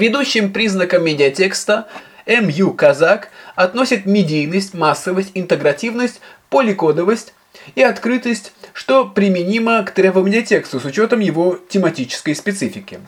ведущим признакам медиатекста МЮ Казак относит медийность, массовость, интегративность, поликодовость и открытость, что применимо к требованию с учетом его тематической специфики.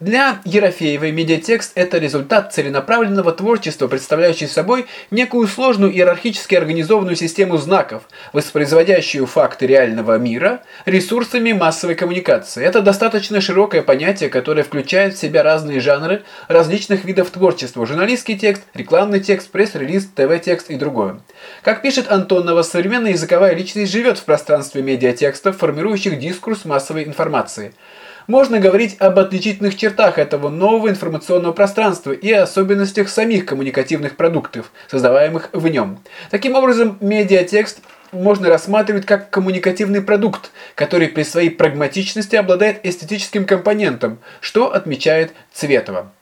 Для Ерофеевой медиатекст – это результат целенаправленного творчества, представляющий собой некую сложную иерархически организованную систему знаков, воспроизводящую факты реального мира ресурсами массовой коммуникации. Это достаточно широкое понятие, которое включает в себя разные жанры различных видов творчества – журналистский текст, рекламный текст, пресс-релиз, ТВ-текст и другое. Как пишет Антонова, современная языковая личность живет в пространстве медиатекстов, формирующих дискурс массовой информации – можно говорить об отличительных чертах этого нового информационного пространства и особенностях самих коммуникативных продуктов, создаваемых в нем. Таким образом, медиатекст можно рассматривать как коммуникативный продукт, который при своей прагматичности обладает эстетическим компонентом, что отмечает Цветова.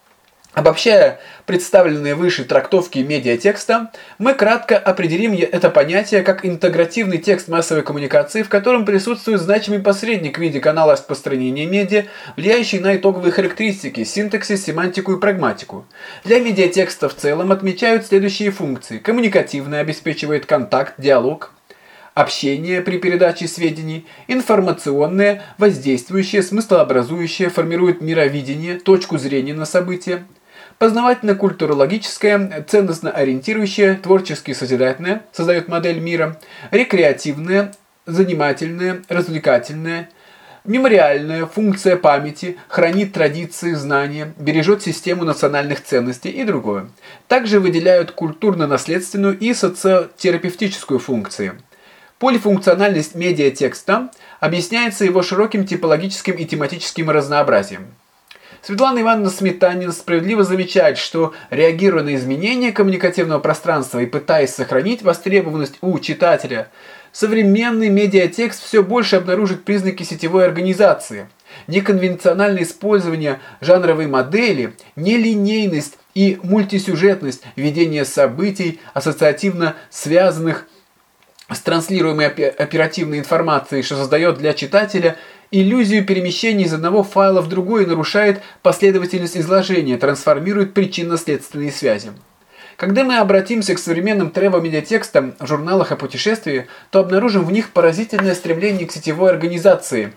Обобщая представленные выше трактовки медиатекста, мы кратко определим это понятие как интегративный текст массовой коммуникации, в котором присутствует значимый посредник в виде канала распространения медиа, влияющий на итоговые характеристики, синтаксис, семантику и прагматику. Для медиатекста в целом отмечают следующие функции. Коммуникативная обеспечивает контакт, диалог, общение при передаче сведений, информационное, воздействующее, смыслообразующее, формирует мировидение, точку зрения на события, Познавательно-культурологическое, ценностно-ориентирующее, творчески-созидательное, создает модель мира, рекреативное, занимательное, развлекательное, мемориальная функция памяти, хранит традиции, знания, бережет систему национальных ценностей и другое. Также выделяют культурно-наследственную и социотерапевтическую функции. Полифункциональность медиатекста объясняется его широким типологическим и тематическим разнообразием. Светлана Ивановна Сметанин справедливо замечает, что реагируя на изменения коммуникативного пространства и пытаясь сохранить востребованность у читателя, современный медиатекст все больше обнаружит признаки сетевой организации. Неконвенциональное использование жанровой модели, нелинейность и мультисюжетность ведения событий, ассоциативно связанных с транслируемой оперативной информацией, что создает для читателя – иллюзию перемещения из одного файла в другой нарушает последовательность изложения, трансформирует причинно-следственные связи. Когда мы обратимся к современным тревел-медиатекстам в журналах о путешествии, то обнаружим в них поразительное стремление к сетевой организации,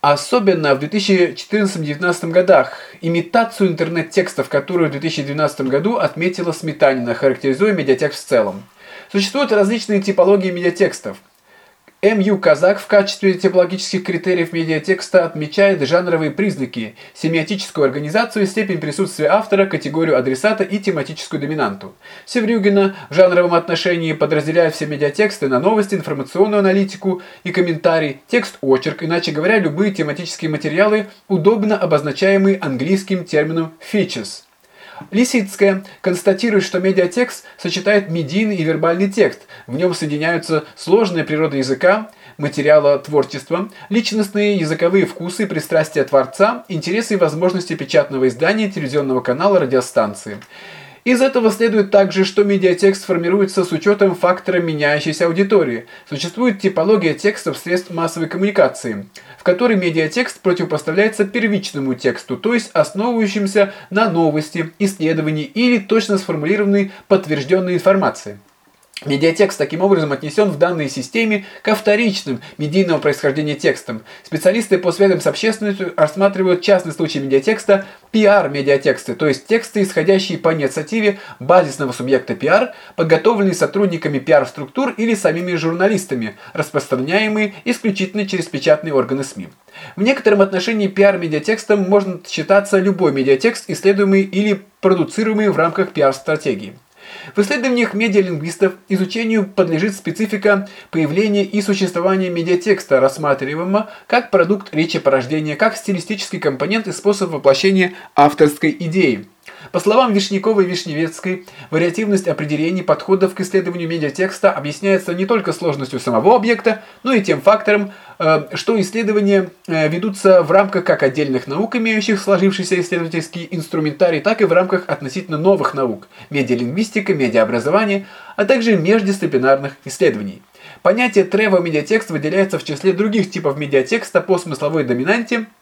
особенно в 2014-2019 годах, имитацию интернет-текстов, которую в 2012 году отметила Сметанина, характеризуя медиатекст в целом. Существуют различные типологии медиатекстов – МЮ Казак в качестве типологических критериев медиатекста отмечает жанровые признаки, семиотическую организацию, степень присутствия автора, категорию адресата и тематическую доминанту. Севрюгина в жанровом отношении подразделяет все медиатексты на новости, информационную аналитику и комментарий, текст-очерк, иначе говоря, любые тематические материалы, удобно обозначаемые английским термином «features». Лисицкая констатирует, что медиатекст сочетает медийный и вербальный текст. В нем соединяются сложная природа языка, материала творчества, личностные языковые вкусы, пристрастия творца, интересы и возможности печатного издания, телевизионного канала, радиостанции. Из этого следует также, что медиатекст формируется с учетом фактора меняющейся аудитории. Существует типология текстов средств массовой коммуникации, в которой медиатекст противопоставляется первичному тексту, то есть основывающимся на новости, исследовании или точно сформулированной подтвержденной информации. Медиатекст таким образом отнесен в данной системе ко вторичным медийного происхождения текстам. Специалисты по связям с общественностью рассматривают частный случай медиатекста PR-медиатексты, то есть тексты, исходящие по инициативе базисного субъекта PR, подготовленные сотрудниками PR-структур или самими журналистами, распространяемые исключительно через печатные органы СМИ. В некотором отношении PR-медиатекстом можно считаться любой медиатекст, исследуемый или продуцируемый в рамках PR-стратегии. В исследованиях медиалингвистов изучению подлежит специфика появления и существования медиатекста, рассматриваемого как продукт речи-порождения, как стилистический компонент и способ воплощения авторской идеи. По словам Вишняковой и Вишневецкой, вариативность определений подходов к исследованию медиатекста объясняется не только сложностью самого объекта, но и тем фактором, э, что исследования э, ведутся в рамках как отдельных наук, имеющих сложившийся исследовательский инструментарий, так и в рамках относительно новых наук – медиалингвистика, медиаобразование, а также междисциплинарных исследований. Понятие трево медиатекст выделяется в числе других типов медиатекста по смысловой доминанте –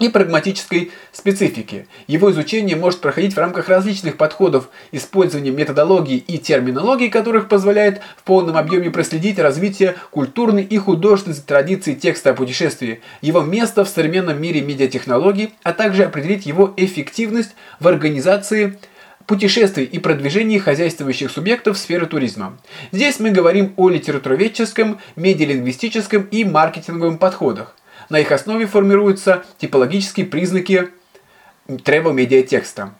и прагматической специфики. Его изучение может проходить в рамках различных подходов использования методологии и терминологии, которых позволяет в полном объеме проследить развитие культурной и художественной традиции текста о путешествии, его место в современном мире медиатехнологий, а также определить его эффективность в организации путешествий и продвижении хозяйствующих субъектов в сфере туризма. Здесь мы говорим о литературоведческом, медиалингвистическом и маркетинговом подходах. На их основе формируются типологические признаки travel-медиа текста.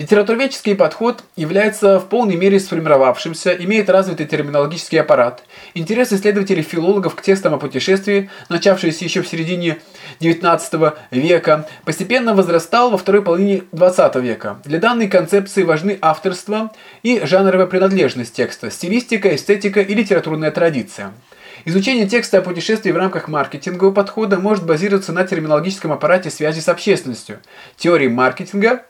Литературоведческий подход является в полной мере сформировавшимся, имеет развитый терминологический аппарат. Интерес исследователей-филологов к текстам о путешествии, начавшийся еще в середине XIX века, постепенно возрастал во второй половине XX века. Для данной концепции важны авторство и жанровая принадлежность текста, стилистика, эстетика и литературная традиция. Изучение текста о путешествии в рамках маркетингового подхода может базироваться на терминологическом аппарате связи с общественностью, теории маркетинга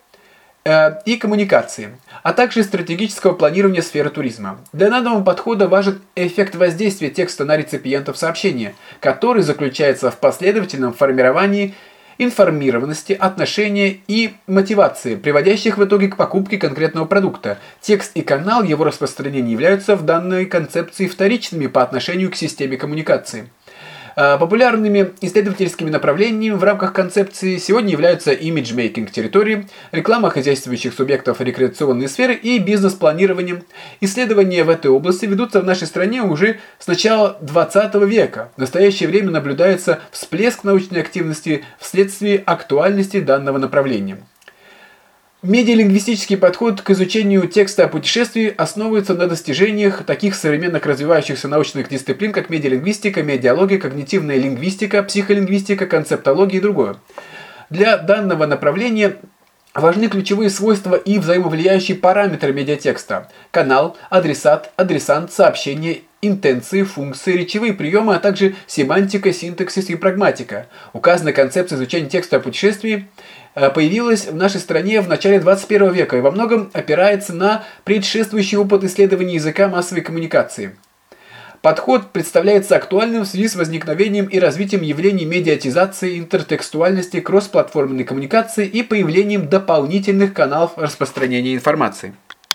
э, и коммуникации, а также стратегического планирования сферы туризма. Для данного подхода важен эффект воздействия текста на реципиентов сообщения, который заключается в последовательном формировании информированности, отношения и мотивации, приводящих в итоге к покупке конкретного продукта. Текст и канал его распространения являются в данной концепции вторичными по отношению к системе коммуникации. Э, популярными исследовательскими направлениями в рамках концепции сегодня являются имиджмейкинг территории, реклама хозяйствующих субъектов рекреационной сферы и бизнес-планирование. Исследования в этой области ведутся в нашей стране уже с начала 20 века. В настоящее время наблюдается всплеск научной активности вследствие актуальности данного направления. Медиалингвистический подход к изучению текста о путешествии основывается на достижениях таких современных развивающихся научных дисциплин, как медиалингвистика, медиалогия, когнитивная лингвистика, психолингвистика, концептология и другое. Для данного направления Важны ключевые свойства и взаимовлияющие параметры медиатекста. Канал, адресат, адресант, сообщение, интенции, функции, речевые приемы, а также семантика, синтаксис и прагматика. Указанная концепция изучения текста о путешествии появилась в нашей стране в начале 21 века и во многом опирается на предшествующий опыт исследования языка массовой коммуникации. Подход представляется актуальным в связи с возникновением и развитием явлений медиатизации, интертекстуальности, кроссплатформенной коммуникации и появлением дополнительных каналов распространения информации.